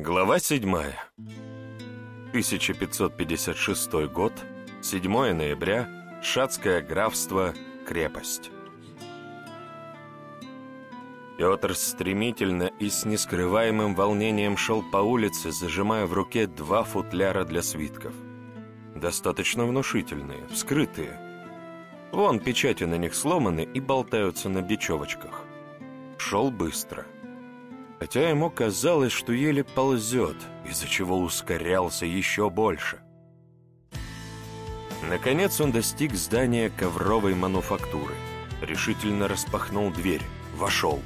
Глава 7. 1556 год, 7 ноября, Шацкое графство, крепость. Петр стремительно и с нескрываемым волнением шел по улице, зажимая в руке два футляра для свитков. Достаточно внушительные, вскрытые. Вон печати на них сломаны и болтаются на бечевочках. Шел быстро. Хотя ему казалось, что еле ползет, из-за чего ускорялся еще больше. Наконец он достиг здания ковровой мануфактуры. Решительно распахнул дверь. Вошел.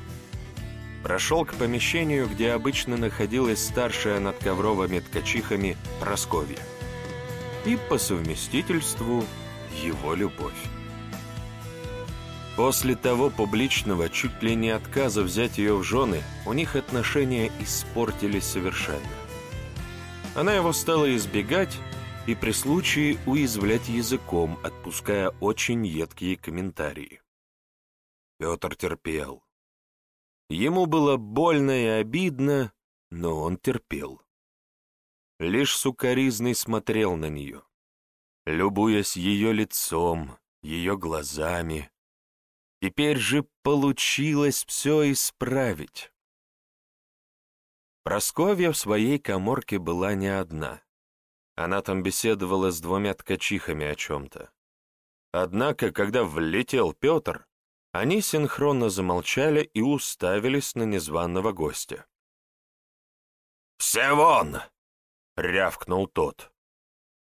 Прошел к помещению, где обычно находилась старшая над ковровыми ткачихами Просковья. И по совместительству его любовь. После того публичного, чуть ли не отказа взять ее в жены, у них отношения испортились совершенно. Она его стала избегать и при случае уязвлять языком, отпуская очень едкие комментарии. Петр терпел. Ему было больно и обидно, но он терпел. Лишь сукоризный смотрел на нее, любуясь ее лицом, ее глазами, Теперь же получилось все исправить. Просковья в своей коморке была не одна. Она там беседовала с двумя ткачихами о чем-то. Однако, когда влетел Петр, они синхронно замолчали и уставились на незваного гостя. «Все вон!» — рявкнул тот.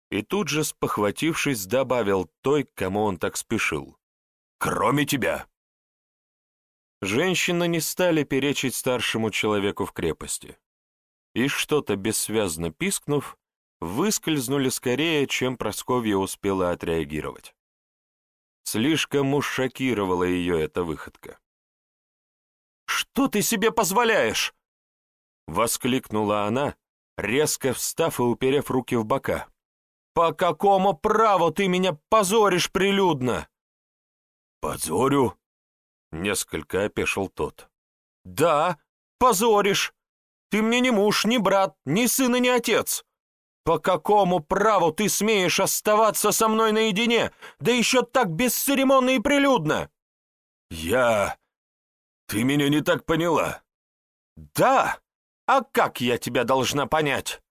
И тут же, спохватившись, добавил той, к кому он так спешил. «Кроме тебя!» Женщины не стали перечить старшему человеку в крепости. И что-то бессвязно пискнув, выскользнули скорее, чем Просковья успела отреагировать. Слишком уж шокировала ее эта выходка. «Что ты себе позволяешь?» — воскликнула она, резко встав и уперев руки в бока. «По какому праву ты меня позоришь прилюдно?» «Позорю?» Несколько опешил тот. «Да, позоришь. Ты мне не муж, не брат, ни сын и ни отец. По какому праву ты смеешь оставаться со мной наедине, да еще так бесцеремонно и прилюдно?» «Я... Ты меня не так поняла». «Да? А как я тебя должна понять?»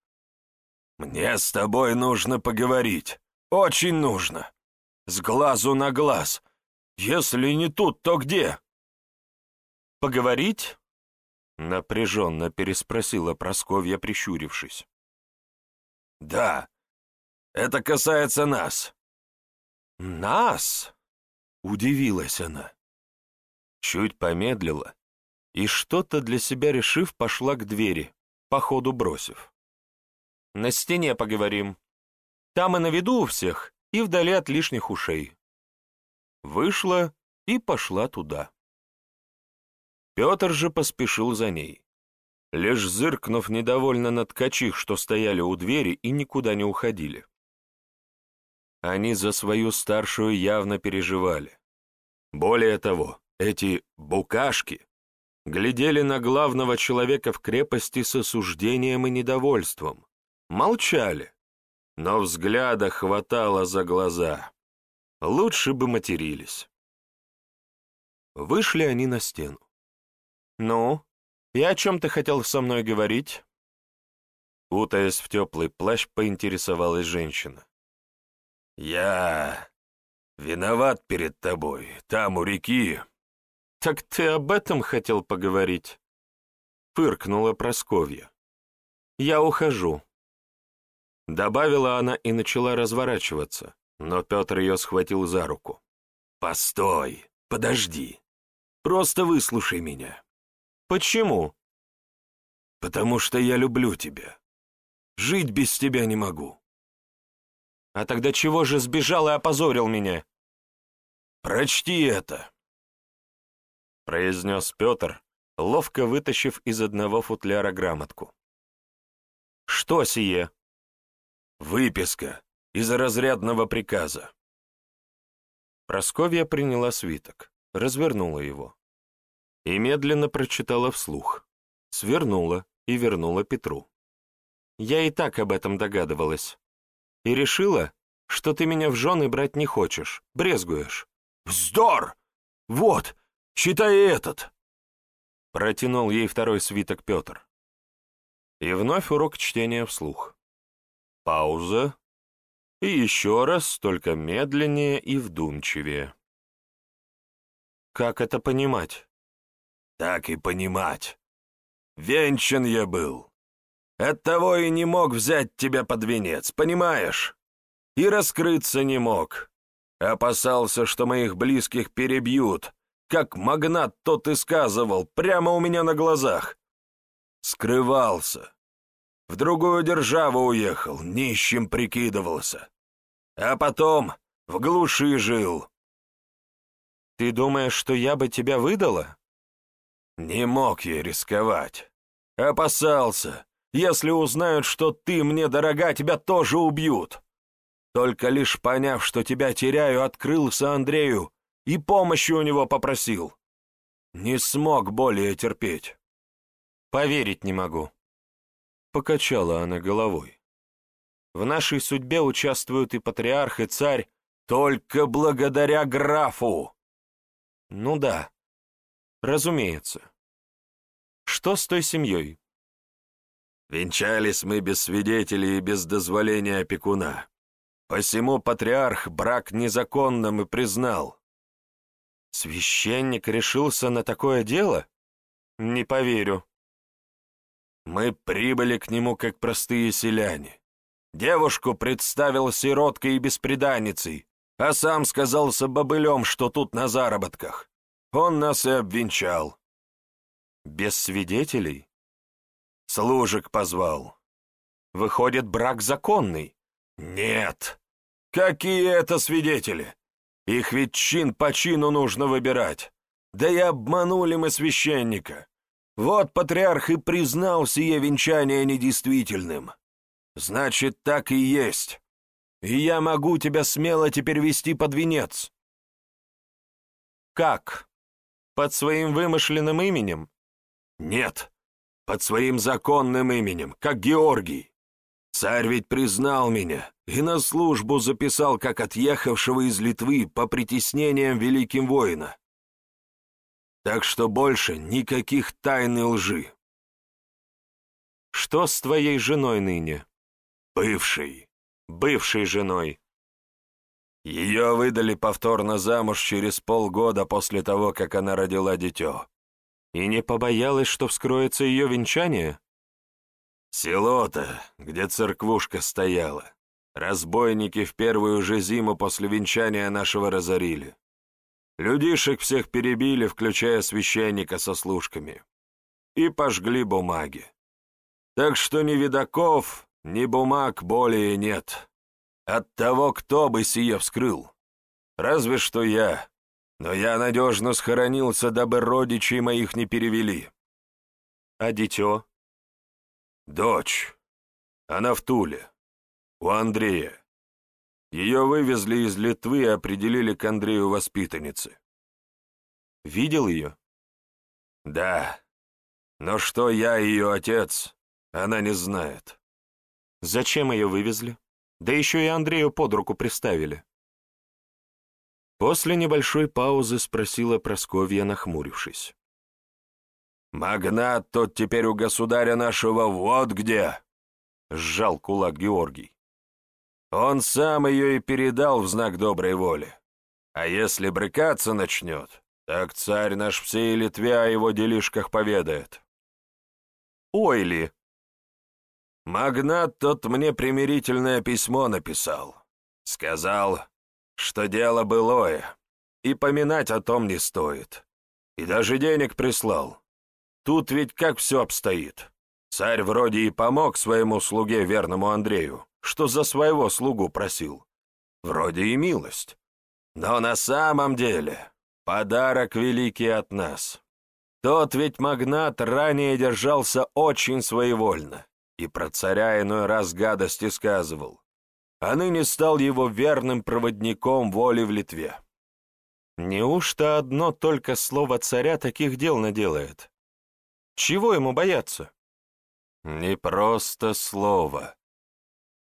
«Мне с тобой нужно поговорить. Очень нужно. С глазу на глаз, если не тут, то где? Поговорить? Напряженно переспросила Просковья, прищурившись. Да, это касается нас. Нас? Удивилась она. Чуть помедлила и, что-то для себя решив, пошла к двери, по ходу бросив. На стене поговорим. Там и на виду у всех, и вдали от лишних ушей вышла и пошла туда. Петр же поспешил за ней. Лишь зыркнув недовольно на ткачих, что стояли у двери и никуда не уходили. Они за свою старшую явно переживали. Более того, эти «букашки» глядели на главного человека в крепости с осуждением и недовольством, молчали, но взгляда хватало за глаза. Лучше бы матерились. Вышли они на стену. «Ну, и о чем ты хотел со мной говорить?» Утаясь в теплый плащ, поинтересовалась женщина. «Я виноват перед тобой, там у реки». «Так ты об этом хотел поговорить?» Фыркнула Просковья. «Я ухожу». Добавила она и начала разворачиваться, но Петр ее схватил за руку. «Постой, подожди. Просто выслушай меня». «Почему?» «Потому что я люблю тебя. Жить без тебя не могу». «А тогда чего же сбежал и опозорил меня?» «Прочти это», — произнес Петр, ловко вытащив из одного футляра грамотку. «Что сие?» «Выписка из разрядного приказа. Просковья приняла свиток, развернула его и медленно прочитала вслух, свернула и вернула Петру. Я и так об этом догадывалась. И решила, что ты меня в жены брать не хочешь, брезгуешь. «Вздор! Вот, читай этот!» Протянул ей второй свиток Петр. И вновь урок чтения вслух. Пауза. И еще раз, только медленнее и вдумчивее. Как это понимать? Так и понимать. Венчан я был. Оттого и не мог взять тебя под венец, понимаешь? И раскрыться не мог. Опасался, что моих близких перебьют, как магнат тот и сказывал, прямо у меня на глазах. Скрывался. В другую державу уехал, нищим прикидывался. А потом в глуши жил. Ты думаешь, что я бы тебя выдала? Не мог я рисковать. Опасался. Если узнают, что ты мне дорога, тебя тоже убьют. Только лишь поняв, что тебя теряю, открылся Андрею и помощи у него попросил. Не смог более терпеть. Поверить не могу. Покачала она головой. В нашей судьбе участвуют и патриарх, и царь только благодаря графу. Ну да, разумеется. Что с той семьей? Венчались мы без свидетелей и без дозволения опекуна. Посему патриарх брак незаконным и признал. Священник решился на такое дело? Не поверю. Мы прибыли к нему как простые селяне. Девушку представил сироткой и бесприданницей, а сам сказался бобылем, что тут на заработках. Он нас и обвенчал. Без свидетелей? Служек позвал. Выходит, брак законный? Нет. Какие это свидетели? Их ведь чин по чину нужно выбирать. Да и обманули мы священника. Вот патриарх и признал сие венчание недействительным. Значит, так и есть. И я могу тебя смело теперь вести под венец. Как? Под своим вымышленным именем? Нет, под своим законным именем, как Георгий. Царь ведь признал меня и на службу записал как отъехавшего из Литвы по притеснениям великим воина. Так что больше никаких тайн и лжи. Что с твоей женой ныне? Бывшей. Бывшей женой. Ее выдали повторно замуж через полгода после того, как она родила дитё. И не побоялась, что вскроется ее венчание? Село-то, где церквушка стояла. Разбойники в первую же зиму после венчания нашего разорили. Людишек всех перебили, включая священника со служками. И пожгли бумаги. Так что ни видаков, ни бумаг более нет. От того, кто бы сие вскрыл. Разве что я. Но я надежно схоронился, дабы родичей моих не перевели. А дитё? Дочь. Она в Туле. У Андрея. Ее вывезли из Литвы и определили к Андрею воспитанницы. Видел ее? Да. Но что я ее отец, она не знает. Зачем ее вывезли? Да еще и Андрею под руку приставили. После небольшой паузы спросила Просковья, нахмурившись. «Магнат тот теперь у государя нашего вот где!» — сжал кулак Георгий. «Он сам ее и передал в знак доброй воли. А если брыкаться начнет, так царь наш всей Литве о его делишках поведает». «Ой ли!» Магнат тот мне примирительное письмо написал. Сказал, что дело былое, и поминать о том не стоит. И даже денег прислал. Тут ведь как все обстоит. Царь вроде и помог своему слуге верному Андрею, что за своего слугу просил. Вроде и милость. Но на самом деле подарок великий от нас. Тот ведь магнат ранее держался очень своевольно и про царя иной раз гадости сказывал, а ныне стал его верным проводником воли в Литве. Неужто одно только слово царя таких дел наделает? Чего ему бояться? Не просто слово.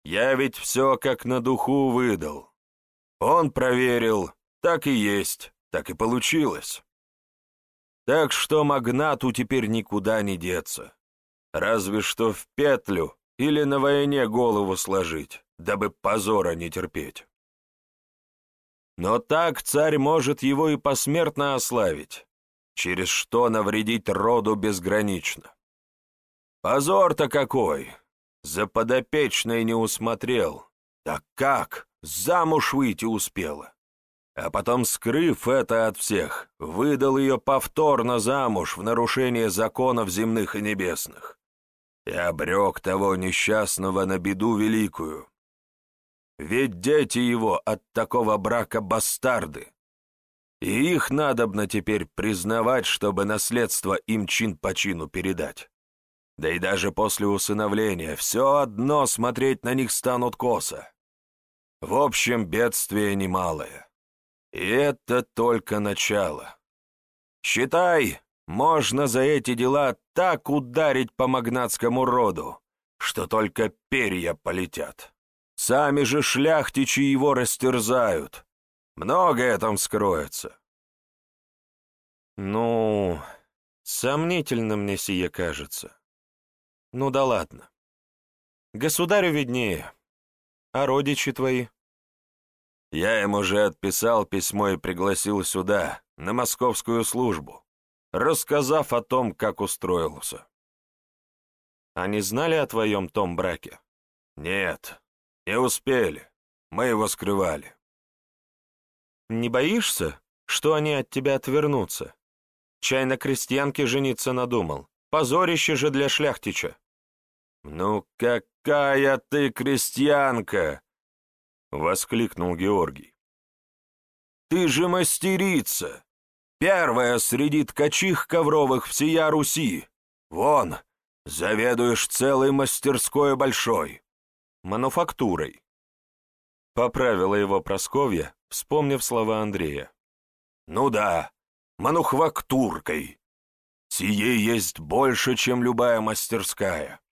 Я ведь все как на духу выдал. Он проверил, так и есть, так и получилось. Так что магнату теперь никуда не деться. Разве что в петлю или на войне голову сложить, дабы позора не терпеть. Но так царь может его и посмертно ославить, через что навредить роду безгранично. Позор-то какой! За подопечной не усмотрел. Так как? Замуж выйти успела. А потом, скрыв это от всех, выдал ее повторно замуж в нарушение законов земных и небесных. И обрек того несчастного на беду великую. Ведь дети его от такого брака бастарды. И их надобно теперь признавать, чтобы наследство им чин по чину передать. Да и даже после усыновления все одно смотреть на них станут косо. В общем, бедствие немалое. И это только начало. Считай, можно за эти дела так ударить по магнатскому роду, что только перья полетят. Сами же шляхтичи его растерзают. Многое там скроется. Ну, сомнительно мне сие кажется. Ну да ладно. Государю виднее. А родичи твои? Я им уже отписал письмо и пригласил сюда, на московскую службу, рассказав о том, как устроился. Они знали о твоем том браке? Нет, не успели. Мы его скрывали. Не боишься, что они от тебя отвернутся? Чай на крестьянке жениться надумал. Позорище же для шляхтича. «Ну какая ты крестьянка!» — воскликнул Георгий. «Ты же мастерица! Первая среди ткачих ковровых всея Руси! Вон, заведуешь целой мастерской большой!» «Мануфактурой!» — поправила его Просковья, вспомнив слова Андрея. «Ну да, мануфактуркой. Сие есть больше, чем любая мастерская.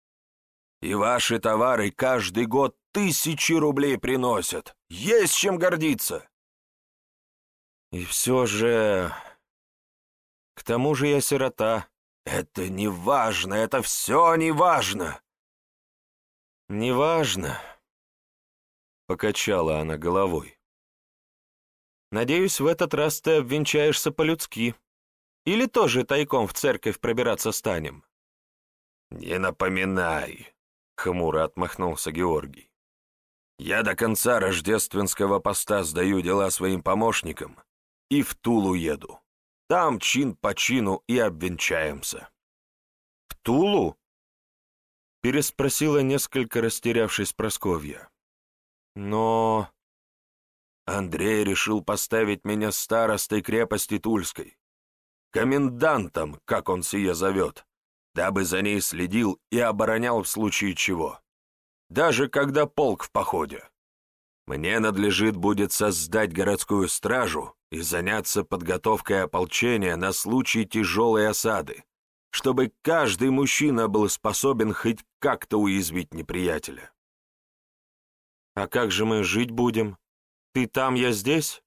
И ваши товары каждый год тысячи рублей приносят. Есть чем гордиться. И все же... К тому же я сирота. Это не важно, это все не важно. Не важно. Покачала она головой. Надеюсь, в этот раз ты обвенчаешься по-людски. Или тоже тайком в церковь пробираться станем? Не напоминай. Хмуро отмахнулся Георгий. «Я до конца рождественского поста сдаю дела своим помощникам и в Тулу еду. Там чин по чину и обвенчаемся». «В Тулу?» Переспросила несколько растерявшись Просковья. «Но...» Андрей решил поставить меня старостой крепости Тульской. Комендантом, как он сие зовет, дабы за ней следил и оборонял в случае чего. Даже когда полк в походе. Мне надлежит будет создать городскую стражу и заняться подготовкой ополчения на случай тяжелой осады, чтобы каждый мужчина был способен хоть как-то уязвить неприятеля. «А как же мы жить будем? Ты там, я здесь?»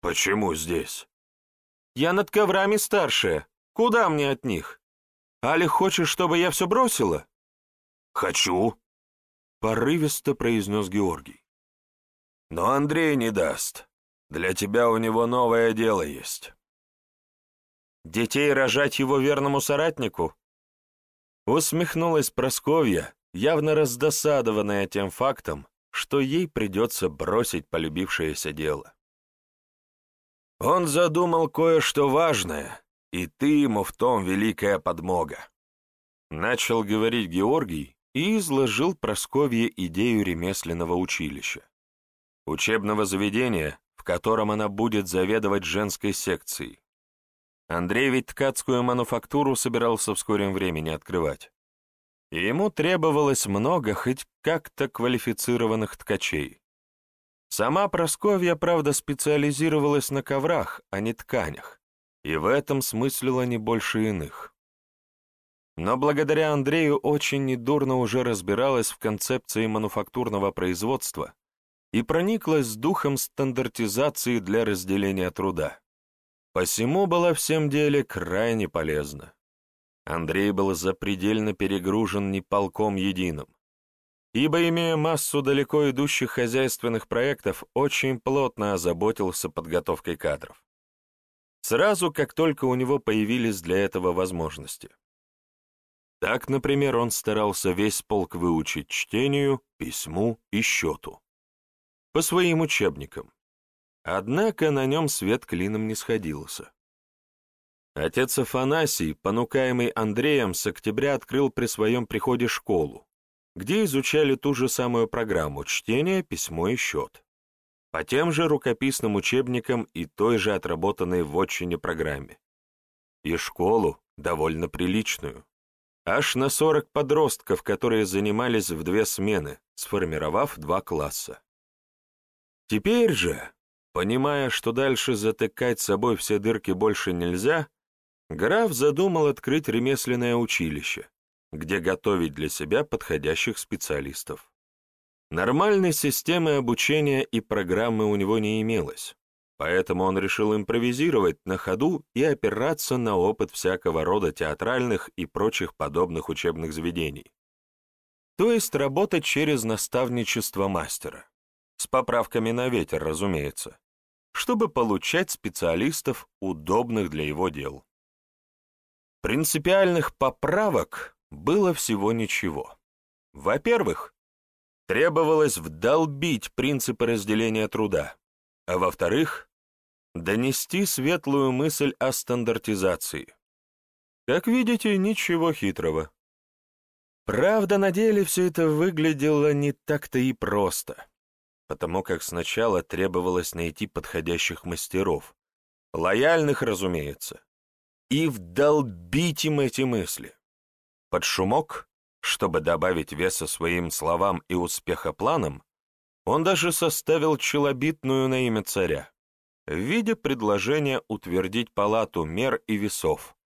«Почему здесь?» «Я над коврами старшая. Куда мне от них?» Али хочешь, чтобы я все бросила?» «Хочу», — порывисто произнес Георгий. «Но Андрей не даст. Для тебя у него новое дело есть». «Детей рожать его верному соратнику?» Усмехнулась Просковья, явно раздосадованная тем фактом, что ей придется бросить полюбившееся дело. Он задумал кое-что важное, и ты ему в том великая подмога. Начал говорить Георгий и изложил Просковье идею ремесленного училища. Учебного заведения, в котором она будет заведовать женской секцией. Андрей ведь ткацкую мануфактуру собирался в скором времени открывать. И ему требовалось много хоть как-то квалифицированных ткачей. Сама Просковья, правда, специализировалась на коврах, а не тканях и в этом смыслила не больше иных. но благодаря Андрею очень недурно уже разбиралась в концепции мануфактурного производства и прониклась с духом стандартизации для разделения труда. Посему была всем деле крайне полезна. Андрей был запредельно перегружен не полком единым, ибо, имея массу далеко идущих хозяйственных проектов, очень плотно озаботился подготовкой кадров. Сразу, как только у него появились для этого возможности. Так, например, он старался весь полк выучить чтению, письму и счету. По своим учебникам. Однако на нем свет клином не сходился. Отец Афанасий, понукаемый Андреем, с октября открыл при своем приходе школу, где изучали ту же самую программу чтение, письмо и счет. По тем же рукописным учебникам и той же отработанной в отчине программе. И школу довольно приличную аж на 40 подростков, которые занимались в две смены, сформировав два класса. Теперь же, понимая, что дальше затыкать собой все дырки больше нельзя, граф задумал открыть ремесленное училище, где готовить для себя подходящих специалистов. Нормальной системы обучения и программы у него не имелось, Поэтому он решил импровизировать на ходу и опираться на опыт всякого рода театральных и прочих подобных учебных заведений. То есть работать через наставничество мастера. С поправками на ветер, разумеется, чтобы получать специалистов, удобных для его дел. Принципиальных поправок было всего ничего. Во-первых, требовалось вдолбить принципы разделения труда, а во-вторых, донести светлую мысль о стандартизации. Как видите, ничего хитрого. Правда, на деле все это выглядело не так-то и просто, потому как сначала требовалось найти подходящих мастеров, лояльных, разумеется, и вдолбить им эти мысли. Под шумок, чтобы добавить веса своим словам и успеха планам, он даже составил челобитную на имя царя в виде предложения утвердить палату мер и весов,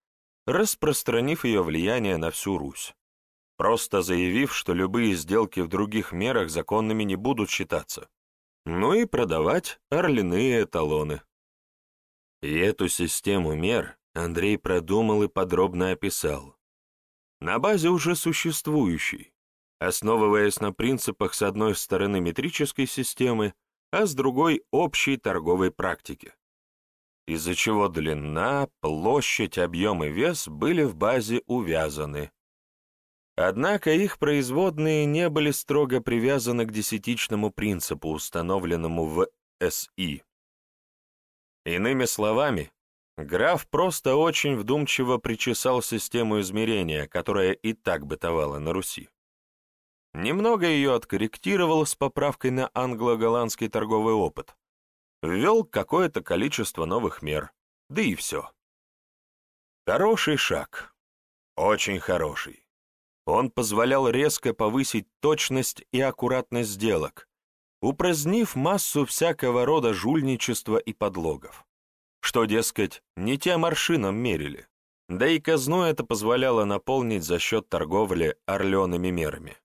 распространив ее влияние на всю Русь, просто заявив, что любые сделки в других мерах законными не будут считаться, ну и продавать орляные эталоны. И эту систему мер Андрей продумал и подробно описал. На базе уже существующей, основываясь на принципах с одной стороны метрической системы, а с другой — общей торговой практики, из-за чего длина, площадь, объем и вес были в базе увязаны. Однако их производные не были строго привязаны к десятичному принципу, установленному в СИ. Иными словами, граф просто очень вдумчиво причесал систему измерения, которая и так бытовала на Руси. Немного ее откорректировал с поправкой на англо-голландский торговый опыт. Ввел какое-то количество новых мер, да и все. Хороший шаг. Очень хороший. Он позволял резко повысить точность и аккуратность сделок, упразднив массу всякого рода жульничества и подлогов. Что, дескать, не тем аршином мерили. Да и казну это позволяло наполнить за счет торговли орлеными мерами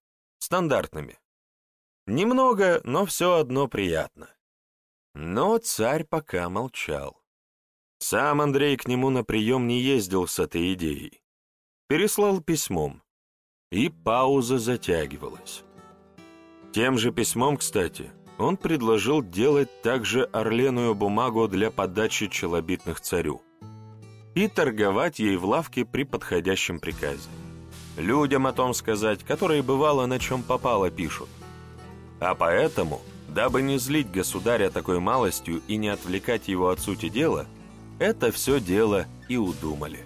стандартными. Немного, но все одно приятно. Но царь пока молчал. Сам Андрей к нему на прием не ездил с этой идеей. Переслал письмом, и пауза затягивалась. Тем же письмом, кстати, он предложил делать также орленую бумагу для подачи челобитных царю и торговать ей в лавке при подходящем приказе людям о том сказать, которые бывало на чем попало пишут. А поэтому, дабы не злить государя такой малостью и не отвлекать его от сути дела, это все дело и удумали.